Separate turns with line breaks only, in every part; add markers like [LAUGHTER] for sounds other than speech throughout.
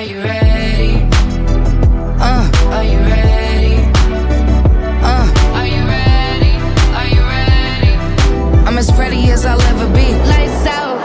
Are you ready? Uh, are you ready? Uh, are you ready? Are you ready? I'm as ready as I'll ever be. Lights out.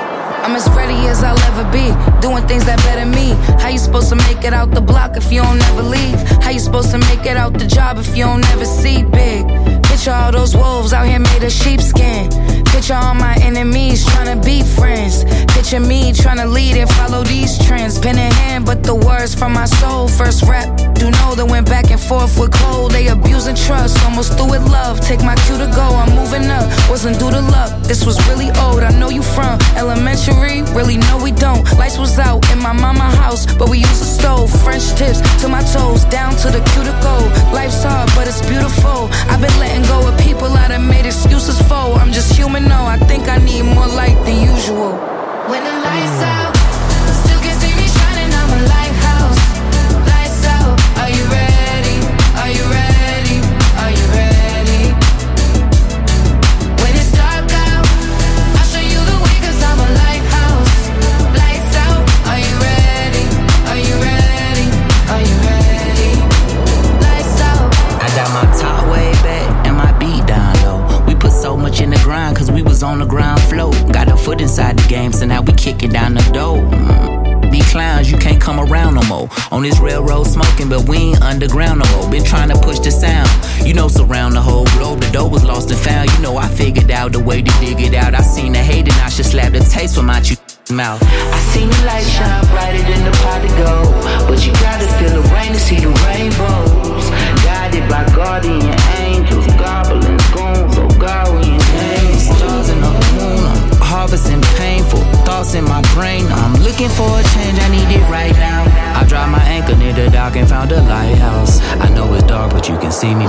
I'm as ready as I'll ever be. Doing things that better me. How you supposed to make it out the block if you don't never leave? How you supposed to make it out the job if you don't never see big? Picture all those wolves out here made of sheepskin. Picture all my enemies trying to be friends. Picture me trying to lead and follow these trends. Pen in hand, but the words from my soul. First rap, do know that went back and forth with cold. They abusing trust, almost through with love. Take my cue to go, I'm moving up. Wasn't due to luck, this was really old. I know you from elementary, really no we don't. Lights was out in my mama house, but we used a stove. French tips to my toes, down to the cuticle. Life's hard, but it's beautiful.
Grind cause we was on the ground floor. Got a foot inside the game, so now we kicking down the door. Mm. These clowns, you can't come around no more. On this railroad smoking, but we ain't underground no more. Been trying to push the sound, you know, surround the whole globe. The dough was lost and found, you know, I figured out the way to dig it out. I seen the hate and I should slap the taste from my you [LAUGHS] mouth. I seen the light shine brighter than the pot of gold. But you gotta feel the rain to see the rainbows. Guided by guardian angels. in my brain. I'm looking for a change, I need it right now. I dropped my anchor near the dock and found a lighthouse. I know it's dark, but you can see me.